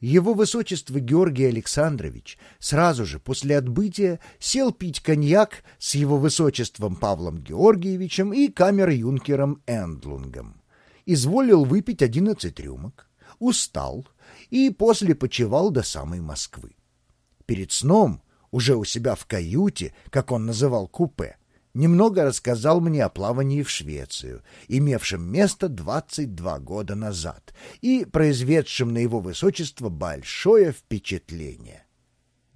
Его высочество Георгий Александрович сразу же после отбытия сел пить коньяк с его высочеством Павлом Георгиевичем и камер-юнкером Эндлунгом. Изволил выпить одиннадцать рюмок, устал и после почевал до самой Москвы. Перед сном, уже у себя в каюте, как он называл купе, немного рассказал мне о плавании в Швецию, имевшем место 22 года назад и произведшем на его высочество большое впечатление.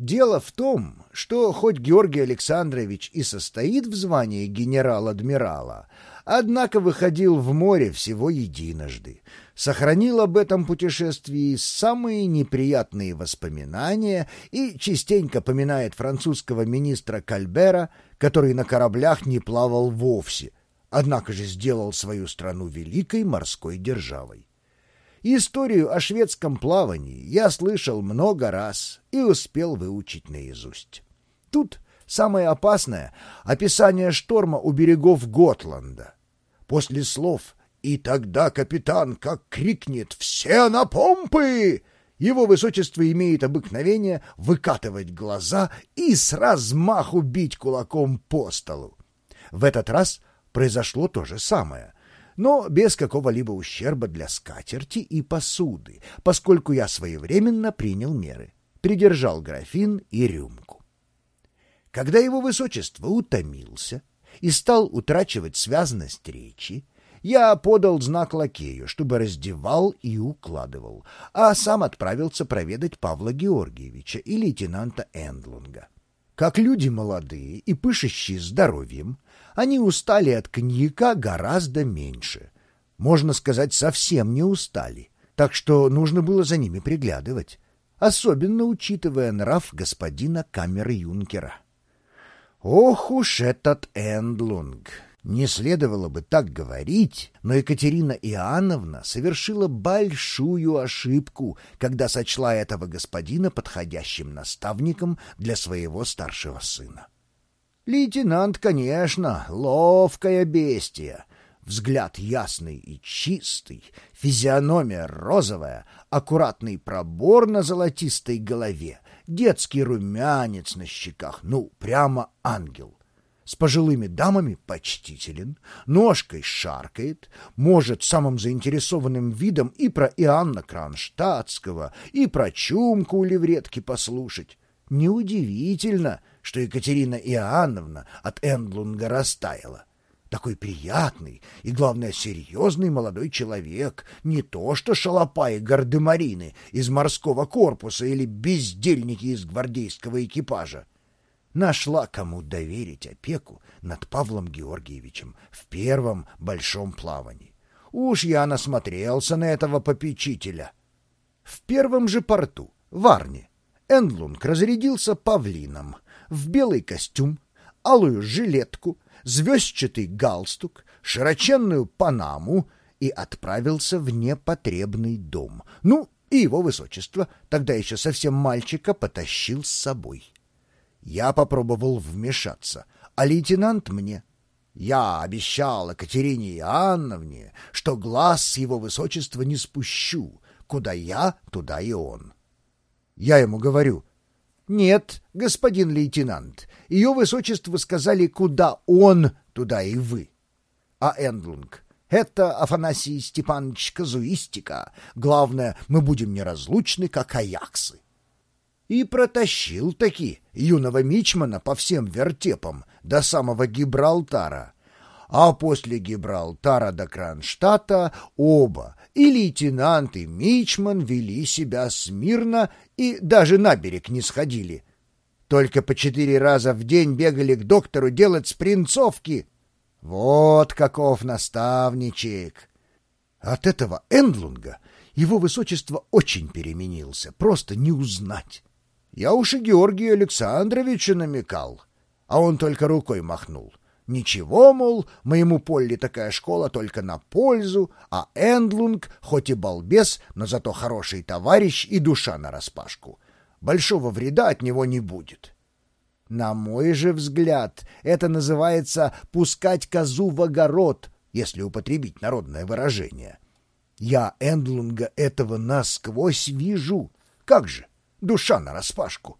Дело в том, что хоть Георгий Александрович и состоит в звании генерал-адмирала, однако выходил в море всего единожды, сохранил об этом путешествии самые неприятные воспоминания и частенько поминает французского министра Кальбера, который на кораблях не плавал вовсе, однако же сделал свою страну великой морской державой. Историю о шведском плавании я слышал много раз и успел выучить наизусть. Тут самое опасное — описание шторма у берегов Готланда. После слов «И тогда капитан как крикнет «Все на помпы!» Его высочество имеет обыкновение выкатывать глаза и с размаху бить кулаком по столу. В этот раз произошло то же самое, но без какого-либо ущерба для скатерти и посуды, поскольку я своевременно принял меры, придержал графин и рюмку. Когда его высочество утомился и стал утрачивать связность речи, я подал знак лакею, чтобы раздевал и укладывал, а сам отправился проведать Павла Георгиевича и лейтенанта Эндлунга. Как люди молодые и пышущие здоровьем, они устали от коньяка гораздо меньше. Можно сказать, совсем не устали, так что нужно было за ними приглядывать, особенно учитывая нрав господина камеры-юнкера. Ох уж этот Эндлунг! Не следовало бы так говорить, но Екатерина Иоанновна совершила большую ошибку, когда сочла этого господина подходящим наставником для своего старшего сына. Лейтенант, конечно, ловкое бестия, взгляд ясный и чистый, физиономия розовая, аккуратный пробор на золотистой голове, детский румянец на щеках, ну, прямо ангел с пожилыми дамами почтителен, ножкой шаркает, может самым заинтересованным видом и про Иоанна Кронштадтского, и про чумку у левретки послушать. Неудивительно, что Екатерина Иоанновна от Эндлунга растаяла. Такой приятный и, главное, серьезный молодой человек, не то что шалопаи гардемарины из морского корпуса или бездельники из гвардейского экипажа нашла кому доверить опеку над Павлом Георгиевичем в первом большом плавании. Уж я насмотрелся на этого попечителя. В первом же порту, в Арне, Эндлунг разрядился павлином в белый костюм, алую жилетку, звездчатый галстук, широченную панаму и отправился в непотребный дом. Ну, и его высочество, тогда еще совсем мальчика, потащил с собой. Я попробовал вмешаться, а лейтенант мне. Я обещал Екатерине Иоанновне, что глаз его высочества не спущу. Куда я, туда и он. Я ему говорю, «Нет, господин лейтенант, ее высочество сказали, куда он, туда и вы». А Эндлунг, это, Афанасий Степанович, казуистика. Главное, мы будем неразлучны, как аяксы и протащил таки юного мичмана по всем вертепам до самого Гибралтара. А после Гибралтара до Кронштадта оба, и лейтенант, и мичман вели себя смирно и даже на берег не сходили. Только по четыре раза в день бегали к доктору делать спринцовки. Вот каков наставничек! От этого Эндлунга его высочество очень переменился, просто не узнать. Я уж и Георгию Александровичу намекал, а он только рукой махнул. Ничего, мол, моему Полли такая школа только на пользу, а Эндлунг, хоть и балбес, но зато хороший товарищ и душа нараспашку. Большого вреда от него не будет. На мой же взгляд, это называется «пускать козу в огород», если употребить народное выражение. Я Эндлунга этого насквозь вижу — как же, душа нараспашку.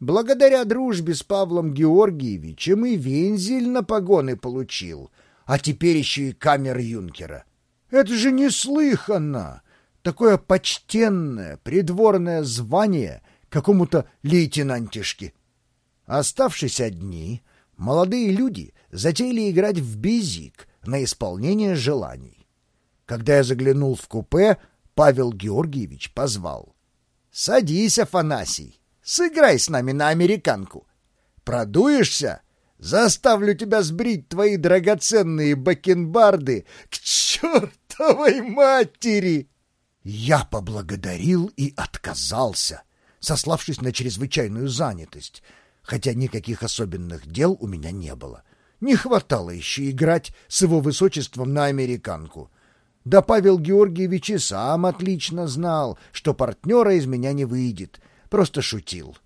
Благодаря дружбе с Павлом Георгиевичем и вензель на погоны получил, а теперь еще и камер юнкера. Это же неслыханно! Такое почтенное придворное звание какому-то лейтенантишке. Оставшись одни, молодые люди затеяли играть в безик на исполнение желаний. Когда я заглянул в купе, Павел Георгиевич позвал. — Садись, Афанасий, сыграй с нами на американку. Продуешься? Заставлю тебя сбрить твои драгоценные бакенбарды к чертовой матери! Я поблагодарил и отказался, сославшись на чрезвычайную занятость, хотя никаких особенных дел у меня не было. Не хватало еще играть с его высочеством на американку. Да Павел Георгиевич и сам отлично знал, что партнера из меня не выйдет. Просто шутил.